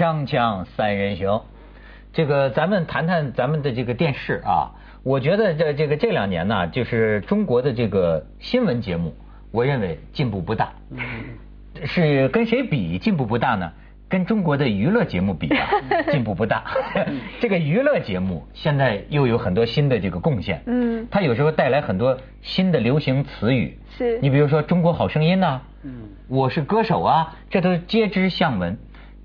锵锵三人行，这个咱们谈谈咱们的这个电视啊。我觉得这这个这两年呢，就是中国的这个新闻节目，我认为进步不大。是跟谁比进步不大呢？跟中国的娱乐节目比啊，进步不大。这个娱乐节目现在又有很多新的这个贡献。嗯。它有时候带来很多新的流行词语。是。你比如说《中国好声音》呐。嗯。我是歌手啊，这都皆知巷闻。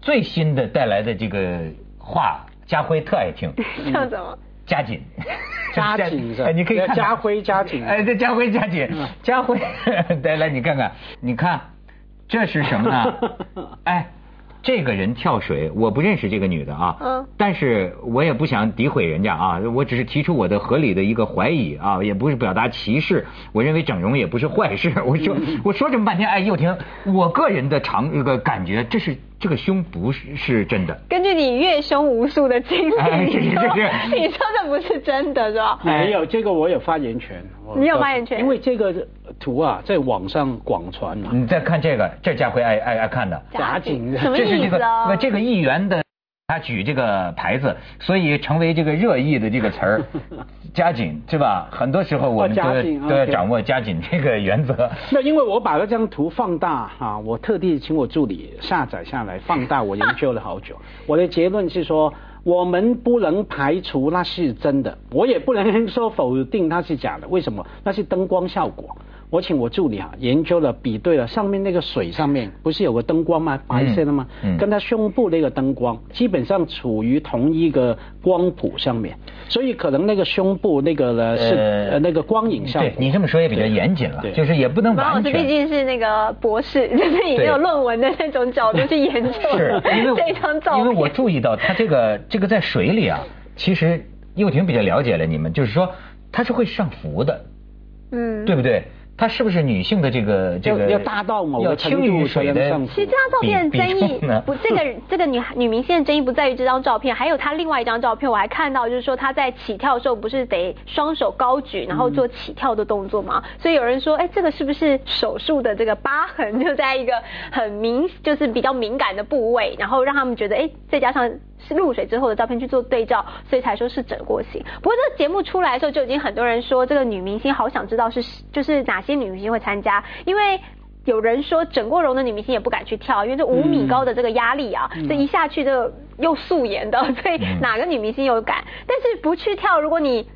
最新的带来的这个话，家辉特爱听。像什么？加紧。加紧 是你可以看。家辉加紧。哎，这家辉加紧。家辉，来来，你看看，你看，这是什么呢？哎。这个人跳水，我不认识这个女的啊，嗯，但是我也不想诋毁人家啊，我只是提出我的合理的一个怀疑啊，也不是表达歧视，我认为整容也不是坏事。我说我说这么半天，哎，又听我个人的长这个感觉，这是这个胸不是是真的。根据你阅胸无数的经历，你说你说这不是真的是吧？没有这个我有发言权，你有发言权，因为这个。图啊，在网上广传嘛。你再看这个，这家会爱爱爱看的。假警，这是这个这个议员的，他举这个牌子，所以成为这个热议的这个词儿。加紧是吧？很多时候我们都都要掌握加紧这个原则。那因为我把这张图放大啊，我特地请我助理下载下来放大，我研究了好久。我的结论是说，我们不能排除那是真的，我也不能说否定它是假的。为什么？那是灯光效果。我请我助理啊研究了比对了上面那个水上面不是有个灯光吗？白色的吗？跟他胸部那个灯光基本上处于同一个光谱上面，所以可能那个胸部那个呢是呃那个光影效果。对你这么说也比较严谨了，就是也不能完全。毕竟是那个博士，就是以没有论文的那种角度去研究 这张照片。因为我注意到他这个这个在水里啊，其实又挺比较了解了你们，就是说它是会上浮的，嗯，对不对？她是不是女性的这个这个要大到某个轻于水的？其实这张照片争议不，这个 这个女女明星的争议不在于这张照片，还有她另外一张照片，我还看到就是说她在起跳的时候不是得双手高举，然后做起跳的动作吗？所以有人说，哎，这个是不是手术的这个疤痕就在一个很明就是比较敏感的部位，然后让他们觉得，哎，再加上。是入水之后的照片去做对照，所以才说是整过型。不过这个节目出来的时候，就已经很多人说这个女明星好想知道是就是哪些女明星会参加，因为有人说整过容的女明星也不敢去跳，因为这五米高的这个压力啊，这一下去就又素颜的，所以哪个女明星有敢？但是不去跳，如果你。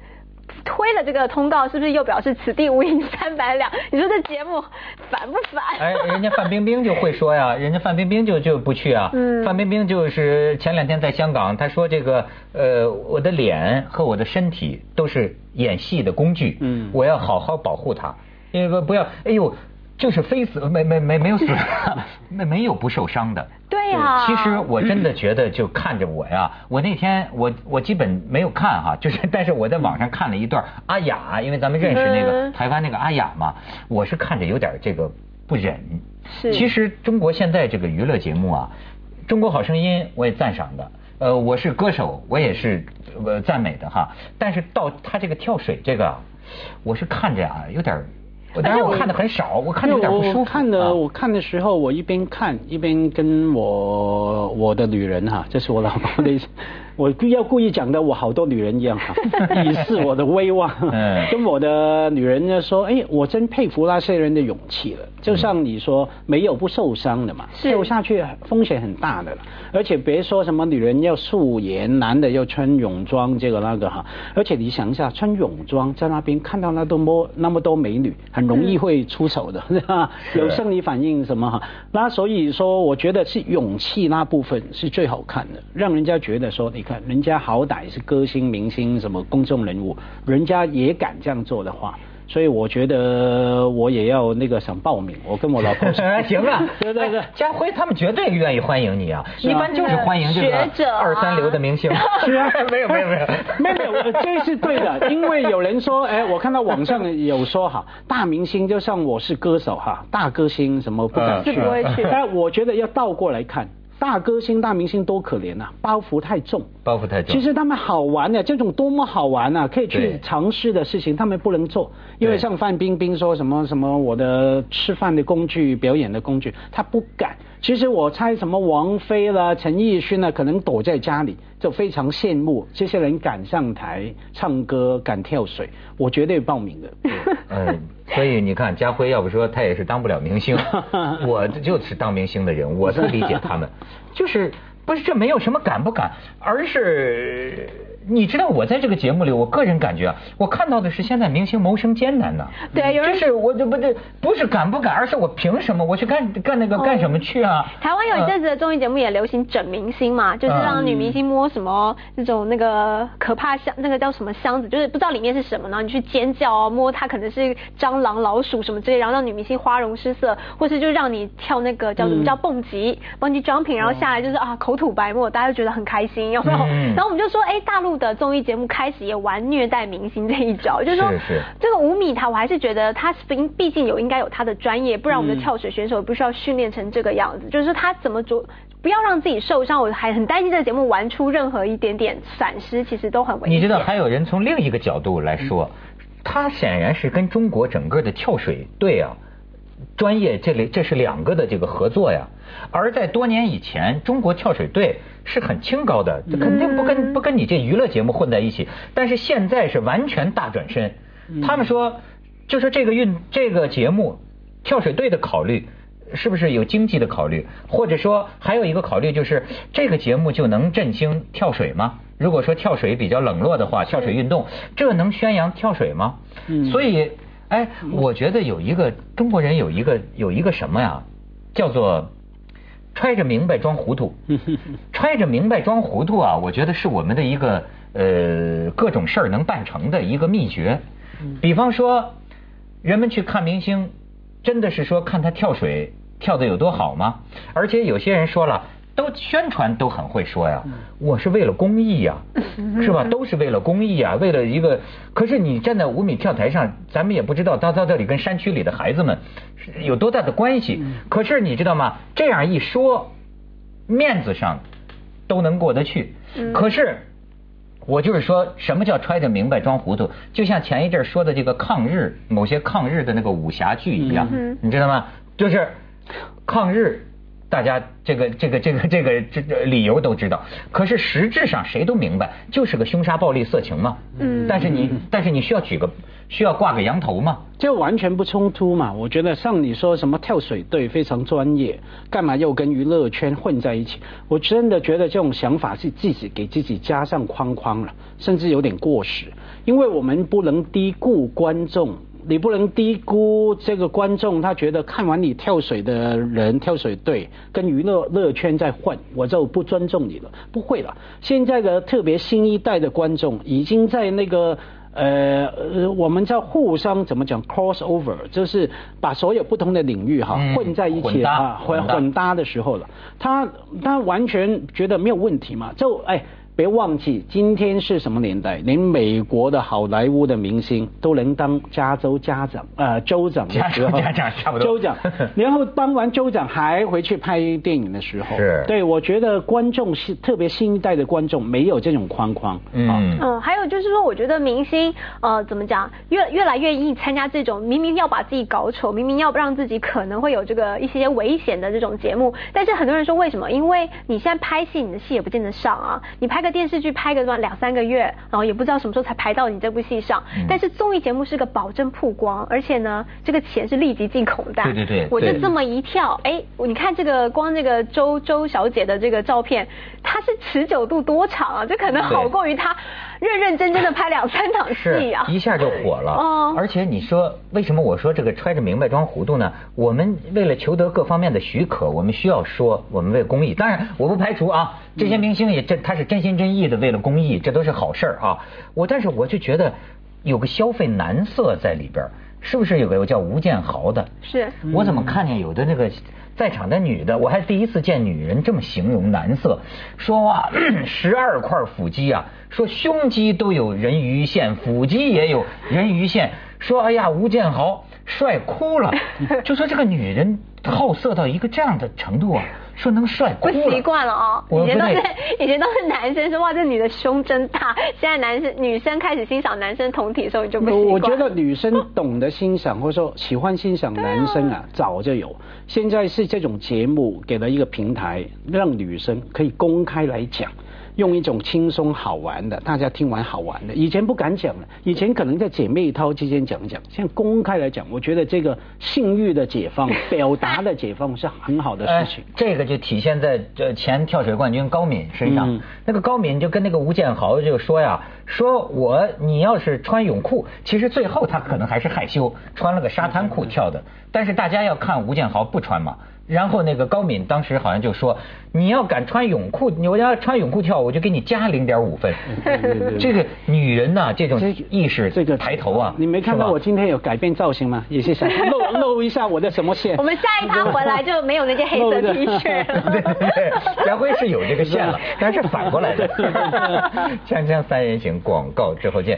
推了这个通告，是不是又表示此地无银 三百两？你说这节目烦不烦？哎，人家范冰冰就会说呀，人家范冰冰就就不去啊。嗯。范冰冰就是前两天在香港，她说这个呃，我的脸和我的身体都是演戏的工具。嗯。我要好好保护它，因为不不要，哎呦。就是非死没没没没有死，没没有不受伤的。对呀。其实我真的觉得，就看着我呀，我那天我我基本没有看哈，就是 但是我在网上看了一段阿雅，因为咱们认识那个台湾那个阿雅嘛，我是看着有点这个不忍。是。其实中国现在这个娱乐节目啊，《中国好声音》我也赞赏的，呃，我是歌手我也是呃赞美的哈，但是到他这个跳水这个，我是看着啊有点。但是我看的很少，我看的有点不舒服。看的我看的时候，我一边看一边跟我我的女人哈，这是我老婆的。我要故意讲的我好多女人一样哈，以示我的威望。跟我的女人呢说，哎，我真佩服那些人的勇气了。就像你说，没有不受伤的嘛，跳下去风险很大的了。而且别说什么女人要素颜，男的要穿泳装，这个那个哈。而且你想一下，穿泳装在那边看到那多那么多美女，很容易会出手的，对吧？有生理反应什么哈？那所以说，我觉得是勇气那部分是最好看的，让人家觉得说你看。人家好歹是歌星、明星，什么公众人物，人家也敢这样做的话，所以我觉得我也要那个想报名。我跟我老婆说，行啊，对 对对，家辉他们绝对愿意欢迎你啊，一般就是欢迎这个二三流的明星。是啊，没有没有没有没有，这是对的，因为有人说，哎，我看到网上有说哈，大明星就像我是歌手哈，大歌星什么不敢去，不会去。但我觉得要倒过来看。大歌星、大明星多可怜呐，包袱太重。包袱太重。其实他们好玩的，这种多么好玩啊，可以去尝试的事情，他们不能做，因为像范冰冰说什么什么我的吃饭的工具、表演的工具，他不敢。其实我猜什么王菲啦、陈奕迅了，可能躲在家里，就非常羡慕这些人敢上台唱歌、敢跳水，我绝对报名的。嗯，所以你看，家辉要不说他也是当不了明星，我就是当明星的人，我能理解他们，就是不是这没有什么敢不敢，而是。你知道我在这个节目里，我个人感觉啊，我看到的是现在明星谋生艰难呐。对，有人是我这不这不是敢不敢，而是我凭什么我去干干那个干什么去啊？台湾有一阵子的综艺节目也流行整明星嘛，就是让女明星摸什么那种那个可怕箱，那个叫什么箱子，就是不知道里面是什么，然后你去尖叫啊，摸它可能是蟑螂、老鼠什么之类，然后让女明星花容失色，或是就让你跳那个叫什么叫蹦极，蹦极 jumping，然后下来就是啊口吐白沫，大家就觉得很开心，有没有？然后我们就说，哎，大陆。的综艺节目开始也玩虐待明星这一招，就是说这个吴米他，我还是觉得他毕毕竟有应该有他的专业，不然我们的跳水选手不需要训练成这个样子。就是他怎么着，不要让自己受伤，我还很担心这个节目玩出任何一点点闪失，其实都很危险。你知道还有人从另一个角度来说，他显然是跟中国整个的跳水队啊。专业这里这是两个的这个合作呀，而在多年以前，中国跳水队是很清高的，肯定不跟不跟你这娱乐节目混在一起。但是现在是完全大转身，他们说，就说这个运这个节目跳水队的考虑是不是有经济的考虑，或者说还有一个考虑就是这个节目就能振兴跳水吗？如果说跳水比较冷落的话，跳水运动这能宣扬跳水吗？所以。哎，我觉得有一个中国人有一个有一个什么呀，叫做揣着明白装糊涂。揣着明白装糊涂啊，我觉得是我们的一个呃各种事儿能办成的一个秘诀。比方说，人们去看明星，真的是说看他跳水跳的有多好吗？而且有些人说了。都宣传都很会说呀，我是为了公益呀，是吧？都是为了公益啊，为了一个。可是你站在五米跳台上，咱们也不知道到到这里跟山区里的孩子们有多大的关系。可是你知道吗？这样一说，面子上都能过得去。可是我就是说什么叫揣着明白装糊涂？就像前一阵说的这个抗日，某些抗日的那个武侠剧一样，你知道吗？就是抗日。大家这个这个这个这个这理由都知道，可是实质上谁都明白，就是个凶杀、暴力、色情嘛。嗯。但是你但是你需要举个需要挂个羊头嘛？这完全不冲突嘛？我觉得像你说什么跳水队非常专业，干嘛又跟娱乐圈混在一起？我真的觉得这种想法是自己给自己加上框框了，甚至有点过时。因为我们不能低估观众。你不能低估这个观众，他觉得看完你跳水的人跳水队跟娱乐乐圈在混，我就不尊重你了。不会了，现在的特别新一代的观众已经在那个呃，我们叫互相怎么讲 cross over，就是把所有不同的领域哈混在一起啊混混搭的时候了。他他完全觉得没有问题嘛，就哎。别忘记，今天是什么年代？连美国的好莱坞的明星都能当加州家长，呃，州长的时候，家长差不多，州长，然后当完州长还回去拍电影的时候，是，对我觉得观众是特别新一代的观众没有这种框框，嗯嗯，还有就是说，我觉得明星呃怎么讲，越越来越意参加这种明明要把自己搞丑，明明要让自己可能会有这个一些危险的这种节目，但是很多人说为什么？因为你现在拍戏，你的戏也不见得上啊，你拍个。电视剧拍个么两三个月，然后也不知道什么时候才排到你这部戏上。但是综艺节目是个保证曝光，而且呢，这个钱是立即进口袋。对对对，我就这么一跳，哎，你看这个光这个周周小姐的这个照片，她是持久度多长啊？这可能好过于她认认真真的拍两三场戏啊，一下就火了。哦，而且你说为什么我说这个揣着明白装糊涂呢？我们为了求得各方面的许可，我们需要说我们为公益。当然，我不排除啊，这些明星也真他是真心。真意的为了公益，这都是好事儿啊！我但是我就觉得有个消费男色在里边，是不是有个叫吴建豪的？是。我怎么看见有的那个在场的女的，我还第一次见女人这么形容男色，说哇，十二块腹肌啊，说胸肌都有人鱼线，腹肌也有人鱼线，说哎呀，吴建豪帅哭了，就说这个女人好色到一个这样的程度啊。说能帅不习惯了哦。以前都是 以前都是男生说哇这女的胸真大，现在男生女生开始欣赏男生同体的时候你就不习惯。我觉得女生懂得欣赏或者说喜欢欣赏男生啊，早就有。现在是这种节目给了一个平台，让女生可以公开来讲。用一种轻松好玩的，大家听完好玩的，以前不敢讲了，以前可能在姐妹淘之间讲讲，现在公开来讲，我觉得这个性欲的解放、表达的解放是很好的事情。这个就体现在这前跳水冠军高敏身上，那个高敏就跟那个吴建豪就说呀，说我你要是穿泳裤，其实最后他可能还是害羞，穿了个沙滩裤跳的，但是大家要看吴建豪不穿嘛。然后那个高敏当时好像就说，你要敢穿泳裤，你我要穿泳裤跳，我就给你加零点五分。这个女人呐，这种意识，这个抬头啊，你没看到我今天有改变造型吗？也是想露露一下我的什么线。我们下一趟回来就没有那件黑色 T 恤。对对对，家辉是有这个线了，但是反过来的。锵锵三人行广告之后见。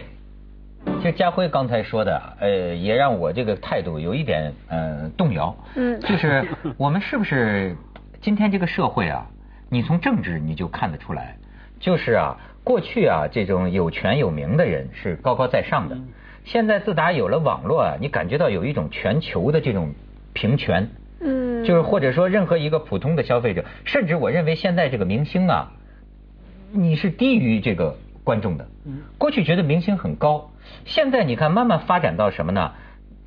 其实家辉刚才说的，呃，也让我这个态度有一点呃动摇。嗯，就是我们是不是今天这个社会啊？你从政治你就看得出来，就是啊，过去啊这种有权有名的人是高高在上的，现在自打有了网络啊，你感觉到有一种全球的这种平权。嗯，就是或者说任何一个普通的消费者，甚至我认为现在这个明星啊，你是低于这个观众的。嗯，过去觉得明星很高。现在你看，慢慢发展到什么呢？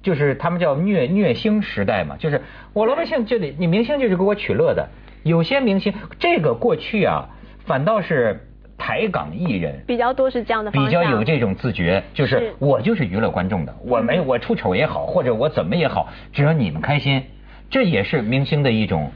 就是他们叫虐虐星时代嘛，就是我老百姓就得你明星就是给我取乐的。有些明星，这个过去啊，反倒是台港艺人比较多是这样的，比较有这种自觉，就是我就是娱乐观众的，我没我出丑也好，或者我怎么也好，只要你们开心，这也是明星的一种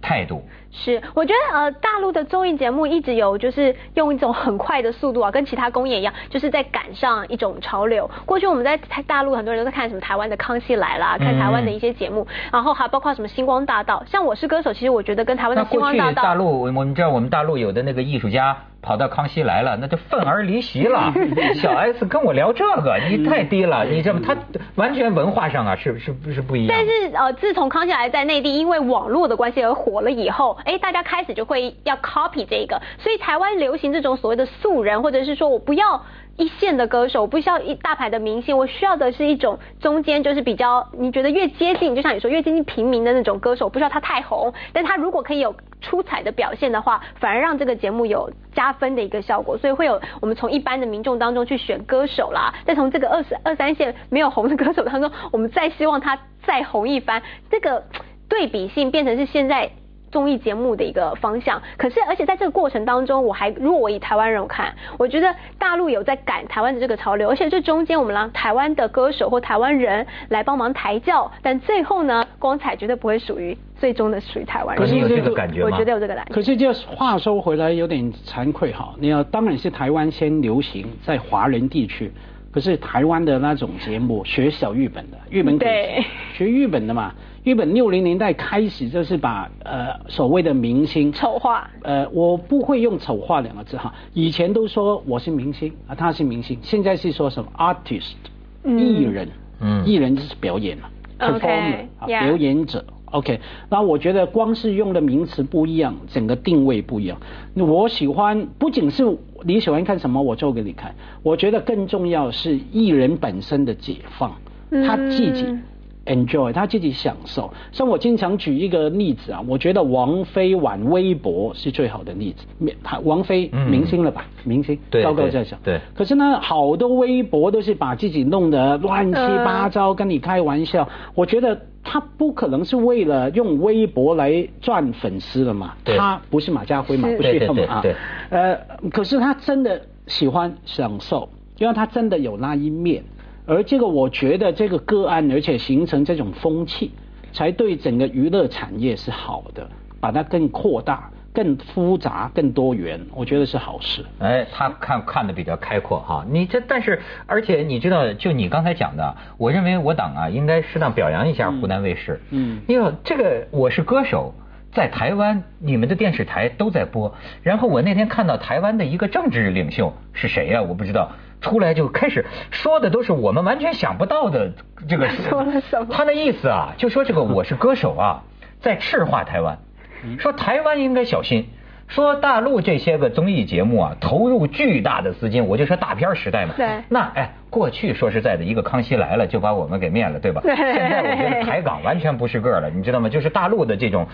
态度。是，我觉得呃，大陆的综艺节目一直有就是用一种很快的速度啊，跟其他公演一样，就是在赶上一种潮流。过去我们在台大陆很多人都在看什么台湾的《康熙来了》，看台湾的一些节目，然后还包括什么《星光大道》。像我是歌手，其实我觉得跟台湾的《星光大道》。大陆，我们知道我们大陆有的那个艺术家。跑到康熙来了，那就愤而离席了。小 S 跟我聊这个，你太低了，你这么他完全文化上啊，是是不是不一样？但是呃，自从康熙来在内地因为网络的关系而火了以后，哎，大家开始就会要 copy 这个，所以台湾流行这种所谓的素人，或者是说我不要。一线的歌手我不需要一大牌的明星，我需要的是一种中间就是比较你觉得越接近，就像你说越接近平民的那种歌手，不需要他太红，但他如果可以有出彩的表现的话，反而让这个节目有加分的一个效果。所以会有我们从一般的民众当中去选歌手啦，再从这个二十二三线没有红的歌手当中，我们再希望他再红一番，这个对比性变成是现在。综艺节目的一个方向，可是而且在这个过程当中，我还如果我以台湾人看，我觉得大陆有在赶台湾的这个潮流，而且这中间我们让台湾的歌手或台湾人来帮忙抬轿，但最后呢，光彩绝对不会属于最终的属于台湾人。可是有这个感觉我觉得有这个感觉。可是就话说回来，有点惭愧哈，你要当然是台湾先流行在华人地区，可是台湾的那种节目学小日本的，日本对。学日本的嘛。日本六零年代开始就是把呃所谓的明星丑化，呃我不会用丑化两个字哈，以前都说我是明星啊他是明星，现在是说什么 artist 艺人，嗯。艺人就是表演嘛，performer 啊表演者，OK，那我觉得光是用的名词不一样，整个定位不一样。我喜欢不仅是你喜欢看什么我做给你看，我觉得更重要是艺人本身的解放，他自己。enjoy 他自己享受，像我经常举一个例子啊，我觉得王菲玩微博是最好的例子。王菲明星了吧？明星高高在上。对。可是呢，好多微博都是把自己弄得乱七八糟，跟你开玩笑。我觉得他不可能是为了用微博来赚粉丝的嘛。他不是马家辉嘛？不需要嘛啊。呃，可是他真的喜欢享受，因为他真的有那一面。而这个，我觉得这个个案，而且形成这种风气，才对整个娱乐产业是好的，把它更扩大、更复杂、更多元，我觉得是好事。哎，他看看的比较开阔哈。你这，但是而且你知道，就你刚才讲的，我认为我党啊，应该适当表扬一下湖南卫视。嗯，因为这个我是歌手，在台湾你们的电视台都在播。然后我那天看到台湾的一个政治领袖是谁呀？我不知道。出来就开始说的都是我们完全想不到的这个。说了什么？他那意思啊，就说这个我是歌手啊，在赤化台湾。说台湾应该小心。说大陆这些个综艺节目啊，投入巨大的资金，我就说大片时代嘛。对。那哎，过去说实在的，一个康熙来了就把我们给灭了，对吧？对。现在我觉得台港完全不是个了，你知道吗？就是大陆的这种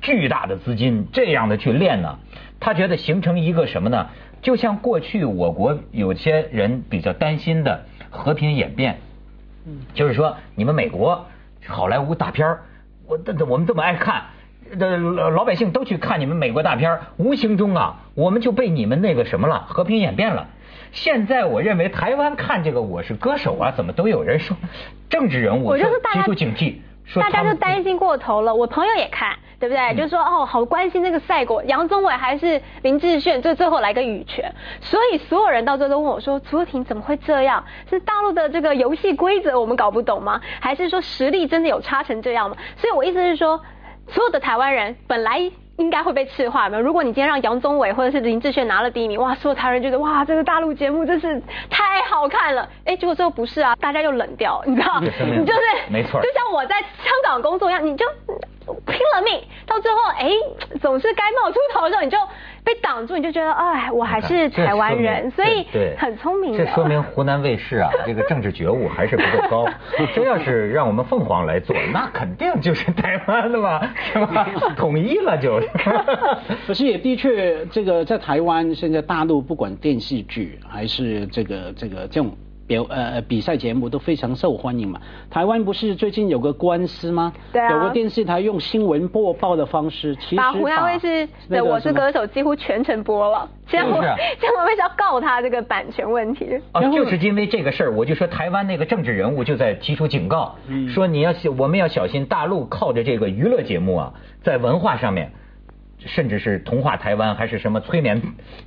巨大的资金这样的去练呢，他觉得形成一个什么呢？就像过去我国有些人比较担心的和平演变，嗯，就是说你们美国好莱坞大片我我我们这么爱看。的老百姓都去看你们美国大片，无形中啊，我们就被你们那个什么了，和平演变了。现在我认为台湾看这个《我是歌手》啊，怎么都有人说政治人物提出警惕，说大家就担心过头了。我朋友也看，对不对？就说哦，好关心那个赛果，杨宗纬还是林志炫，就最后来个羽泉。所以所有人到最后都问我说：朱婷怎么会这样？是大陆的这个游戏规则我们搞不懂吗？还是说实力真的有差成这样吗？所以我意思是说。所有的台湾人本来应该会被赤化的。如果你今天让杨宗纬或者是林志炫拿了第一名，哇，所有台湾人觉得哇，这个大陆节目真是太好看了。哎，结果最后不是啊，大家又冷掉，你知道？你就是没错，就像我在香港工作一样，你就拼了命，到最后哎，总是该冒出头的时候你就。被挡住，你就觉得哎，我还是台湾人，所以很聪明。这说明湖南卫视啊，这个政治觉悟还是不够高。这要是让我们凤凰来做，那肯定就是台湾的嘛，是吧？统一了就。可是也的确，这个在台湾，现在大陆不管电视剧还是这个这个这种。表呃比赛节目都非常受欢迎嘛。台湾不是最近有个官司吗？对啊。有个电视台用新闻播报的方式，其实把湖南卫视的《我是歌手》几乎全程播了。现在我现在我们是要告他这个版权问题。哦，就是因为这个事儿，我就说台湾那个政治人物就在提出警告，说你要我们要小心大陆靠着这个娱乐节目啊，在文化上面。甚至是同化台湾，还是什么催眠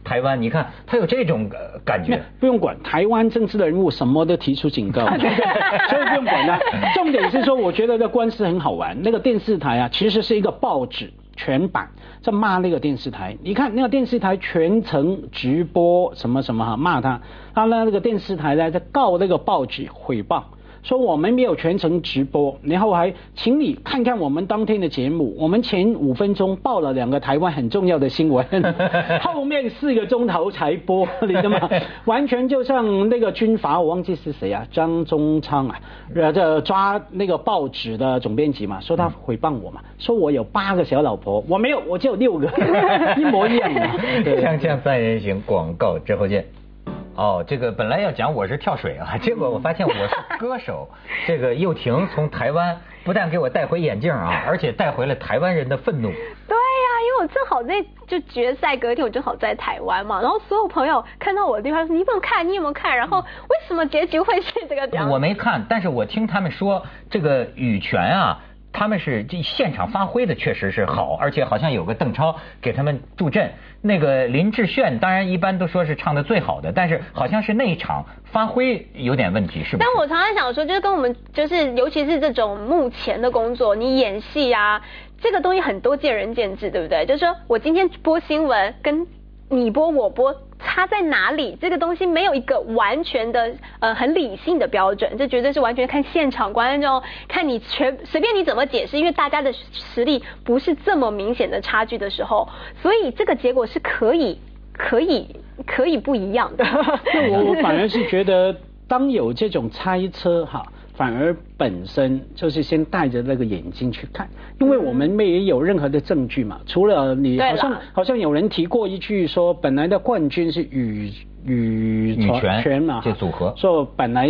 台湾？你看他有这种感觉。不用管台湾政治的人物，什么都提出警告，所以不用管他。重点是说，我觉得这官司很好玩。那个电视台啊，其实是一个报纸全版在骂那个电视台。你看那个电视台全程直播什么什么哈，骂他。他呢，那个电视台呢在告那个报纸诽谤。说我们没有全程直播，然后还请你看看我们当天的节目。我们前五分钟报了两个台湾很重要的新闻，后面四个钟头才播，你知道吗？完全就像那个军阀，我忘记是谁啊，张宗昌啊，这抓那个报纸的总编辑嘛，说他诽谤我嘛，说我有八个小老婆，我没有，我只有六个，一模一样的。锵锵三人行，广告之后见。哦，这个本来要讲我是跳水啊，结果我发现我是歌手。这个又婷从台湾不但给我带回眼镜啊，而且带回了台湾人的愤怒。对呀，因为我正好在就决赛隔天，我正好在台湾嘛，然后所有朋友看到我的地方说：“你有没有看？你有没有看？”然后为什么结局会是这个样？我没看，但是我听他们说这个羽泉啊。他们是这现场发挥的确实是好，而且好像有个邓超给他们助阵。那个林志炫当然一般都说是唱的最好的，但是好像是那一场发挥有点问题，是吧？但我常常想说，就是跟我们就是尤其是这种目前的工作，你演戏啊，这个东西很多见仁见智，对不对？就是说我今天播新闻跟。你播我播差在哪里？这个东西没有一个完全的呃很理性的标准，这绝对是完全看现场观众，看你全随便你怎么解释，因为大家的实力不是这么明显的差距的时候，所以这个结果是可以可以可以不一样的。那我我反而是觉得，当有这种猜测哈。反而本身就是先戴着那个眼镜去看，因为我们没有任何的证据嘛。除了你好像好像有人提过一句说，本来的冠军是羽羽羽泉嘛，这组合说本来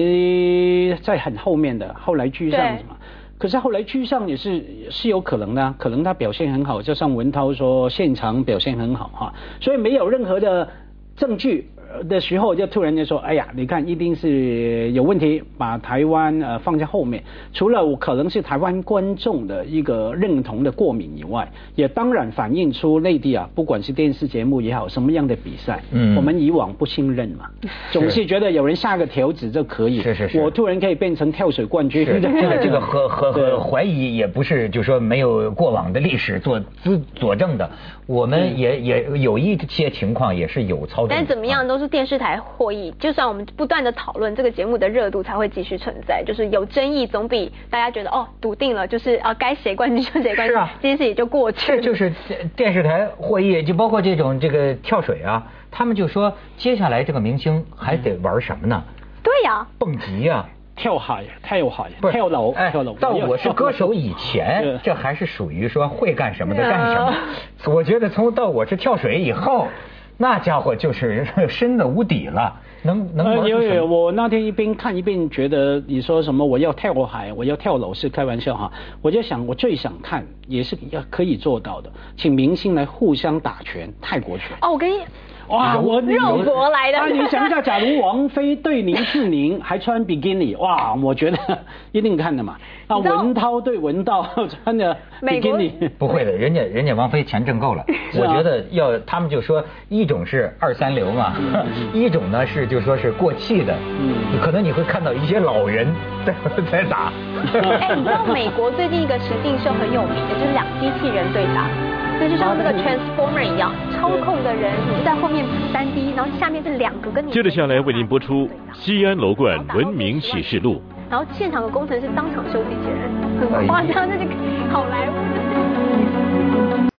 在很后面的，后来居上什么。可是后来居上也是是有可能的，可能他表现很好，就像文涛说现场表现很好哈，所以没有任何的证据。的时候就突然间说，哎呀，你看一定是有问题，把台湾呃放在后面。除了我可能是台湾观众的一个认同的过敏以外，也当然反映出内地啊，不管是电视节目也好，什么样的比赛，嗯，我们以往不信任嘛，总是觉得有人下个条子就可以，是是是，我突然可以变成跳水冠军，这个这个和 和和怀疑也不是，就说没有过往的历史做资佐证的，我们也也有一些情况也是有操作，但怎么样都是。做电视台获益，就算我们不断的讨论，这个节目的热度才会继续存在。就是有争议，总比大家觉得哦笃定了，就是啊该谁冠军就谁冠军，这件事也就过去。这就是电视台获益，就包括这种这个跳水啊，他们就说接下来这个明星还得玩什么呢？对呀，蹦极呀。跳海，跳海，跳楼，跳楼。到我是歌手以前，这还是属于说会干什么的干什么。我觉得从到我是跳水以后，那家伙就是深的无底了，能能有有，我那天一边看一边觉得你说什么我要跳海，我要跳楼是开玩笑哈。我就想我最想看也是要可以做到的，请明星来互相打拳，泰国拳。哦，我跟你。哇，我肉搏来的。那你想一下，假如王菲对林志玲还穿比基尼，哇，我觉得 一定看的嘛。啊，文涛对文道 穿的比基尼，不会的，人家人家王菲钱挣够了。我觉得要他们就说一种是二三流嘛，一种呢是就说是过气的，嗯，可能你会看到一些老人在在打。哎，你知道美国最近一个实境秀很有名的，就是两机器人对打。那就像这个 transformer 一样，操控的人你就在后面三 D，然后下面是两个跟你。接着下来为您播出《西安楼冠文明启示录》。然后现场的工程师当场修机器人，很夸张，这就好莱坞。